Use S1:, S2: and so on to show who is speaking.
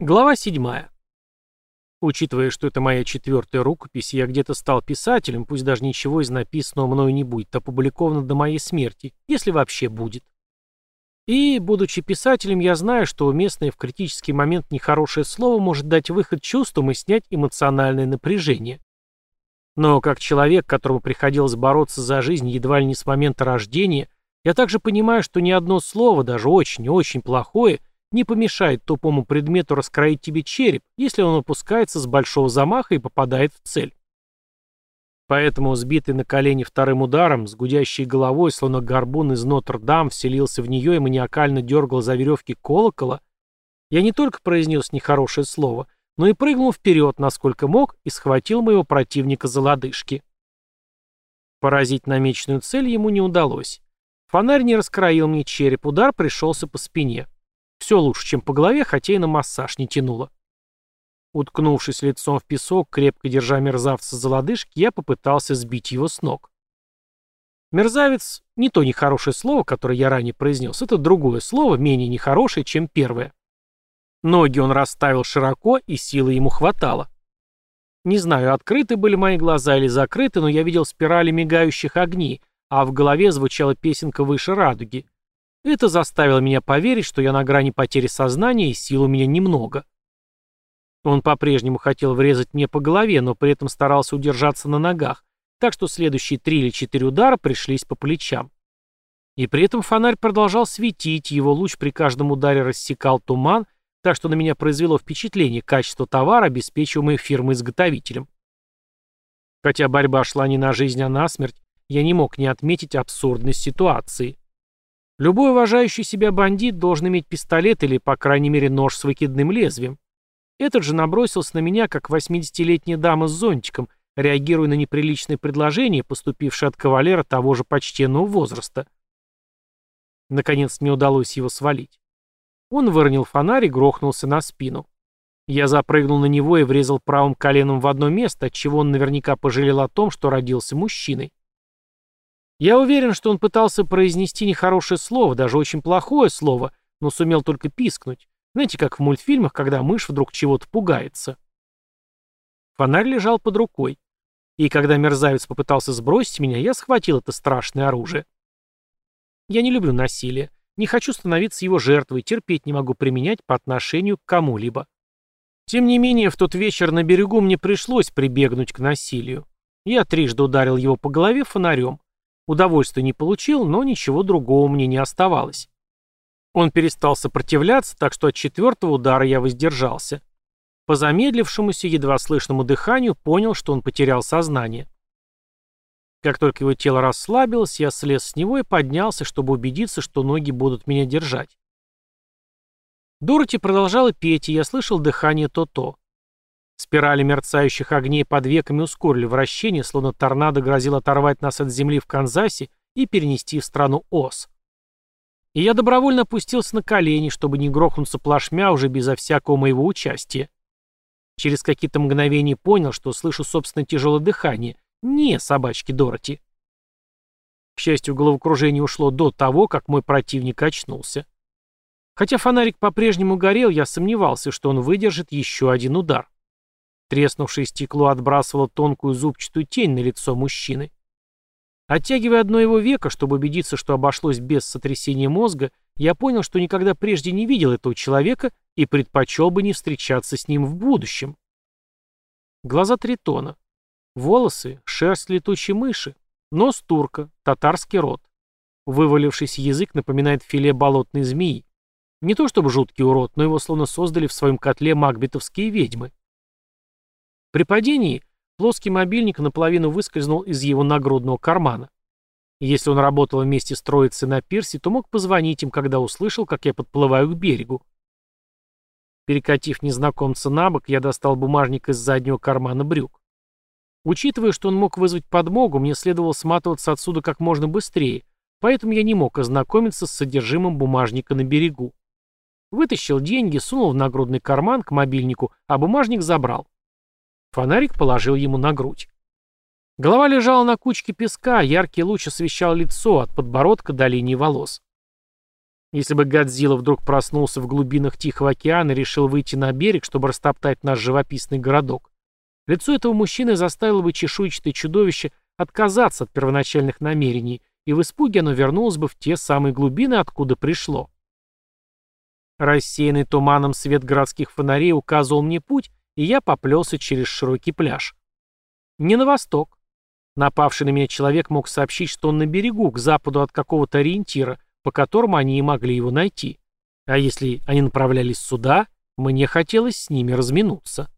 S1: Глава 7. Учитывая, что это моя четвертая рукопись, я где-то стал писателем, пусть даже ничего из написанного мною не будет опубликовано до моей смерти, если вообще будет. И, будучи писателем, я знаю, что уместное в критический момент нехорошее слово может дать выход чувствам и снять эмоциональное напряжение. Но как человек, которому приходилось бороться за жизнь едва ли не с момента рождения, я также понимаю, что ни одно слово, даже очень-очень плохое, не помешает тупому предмету раскроить тебе череп, если он опускается с большого замаха и попадает в цель. Поэтому, сбитый на колени вторым ударом, с гудящей головой, словно горбун из Нотр-Дам, вселился в нее и маниакально дергал за веревки колокола, я не только произнес нехорошее слово, но и прыгнул вперед, насколько мог, и схватил моего противника за лодыжки. Поразить намеченную цель ему не удалось. Фонарь не раскроил мне череп, удар пришелся по спине. Все лучше, чем по голове, хотя и на массаж не тянуло. Уткнувшись лицом в песок, крепко держа мерзавца за лодыжки, я попытался сбить его с ног. Мерзавец — не то нехорошее слово, которое я ранее произнес, это другое слово, менее нехорошее, чем первое. Ноги он расставил широко, и силы ему хватало. Не знаю, открыты были мои глаза или закрыты, но я видел спирали мигающих огней, а в голове звучала песенка выше радуги — это заставило меня поверить, что я на грани потери сознания и сил у меня немного. Он по-прежнему хотел врезать мне по голове, но при этом старался удержаться на ногах, так что следующие три или четыре удара пришлись по плечам. И при этом фонарь продолжал светить, его луч при каждом ударе рассекал туман, так что на меня произвело впечатление качество товара, обеспечиваемой фирмой-изготовителем. Хотя борьба шла не на жизнь, а на смерть, я не мог не отметить абсурдность ситуации. Любой уважающий себя бандит должен иметь пистолет или, по крайней мере, нож с выкидным лезвием. Этот же набросился на меня, как 80-летняя дама с зонтиком, реагируя на неприличное предложение, поступившее от кавалера того же почтенного возраста. Наконец мне удалось его свалить. Он выронил фонарь и грохнулся на спину. Я запрыгнул на него и врезал правым коленом в одно место, отчего он наверняка пожалел о том, что родился мужчиной. Я уверен, что он пытался произнести нехорошее слово, даже очень плохое слово, но сумел только пискнуть. Знаете, как в мультфильмах, когда мышь вдруг чего-то пугается. Фонарь лежал под рукой. И когда мерзавец попытался сбросить меня, я схватил это страшное оружие. Я не люблю насилие, не хочу становиться его жертвой, терпеть не могу применять по отношению к кому-либо. Тем не менее, в тот вечер на берегу мне пришлось прибегнуть к насилию. Я трижды ударил его по голове фонарем. Удовольствия не получил, но ничего другого мне не оставалось. Он перестал сопротивляться, так что от четвертого удара я воздержался. По замедлившемуся, едва слышному дыханию понял, что он потерял сознание. Как только его тело расслабилось, я слез с него и поднялся, чтобы убедиться, что ноги будут меня держать. Дороти продолжала петь, и я слышал дыхание То-То. Спирали мерцающих огней под веками ускорили вращение, словно торнадо грозил оторвать нас от земли в Канзасе и перенести в страну Оз. И я добровольно опустился на колени, чтобы не грохнуться плашмя уже безо всякого моего участия. Через какие-то мгновения понял, что слышу собственное тяжелое дыхание. Не собачки Дороти. К счастью, головокружение ушло до того, как мой противник очнулся. Хотя фонарик по-прежнему горел, я сомневался, что он выдержит еще один удар. Треснувшее стекло отбрасывало тонкую зубчатую тень на лицо мужчины. Оттягивая одно его веко, чтобы убедиться, что обошлось без сотрясения мозга, я понял, что никогда прежде не видел этого человека и предпочел бы не встречаться с ним в будущем. Глаза тритона. Волосы — шерсть летучей мыши. Нос турка, татарский рот. Вывалившийся язык напоминает филе болотной змеи. Не то чтобы жуткий урод, но его словно создали в своем котле магбетовские ведьмы. При падении плоский мобильник наполовину выскользнул из его нагрудного кармана. Если он работал вместе с троицей на пирсе, то мог позвонить им, когда услышал, как я подплываю к берегу. Перекатив незнакомца на бок, я достал бумажник из заднего кармана брюк. Учитывая, что он мог вызвать подмогу, мне следовало сматываться отсюда как можно быстрее, поэтому я не мог ознакомиться с содержимым бумажника на берегу. Вытащил деньги, сунул в нагрудный карман к мобильнику, а бумажник забрал. Фонарик положил ему на грудь. Голова лежала на кучке песка, яркий луч освещал лицо от подбородка до линии волос. Если бы Годзилла вдруг проснулся в глубинах Тихого океана и решил выйти на берег, чтобы растоптать наш живописный городок, лицо этого мужчины заставило бы чешуйчатое чудовище отказаться от первоначальных намерений, и в испуге оно вернулось бы в те самые глубины, откуда пришло. Рассеянный туманом свет городских фонарей указывал мне путь, и я поплелся через широкий пляж. Не на восток. Напавший на меня человек мог сообщить, что он на берегу, к западу от какого-то ориентира, по которому они и могли его найти. А если они направлялись сюда, мне хотелось с ними разминуться.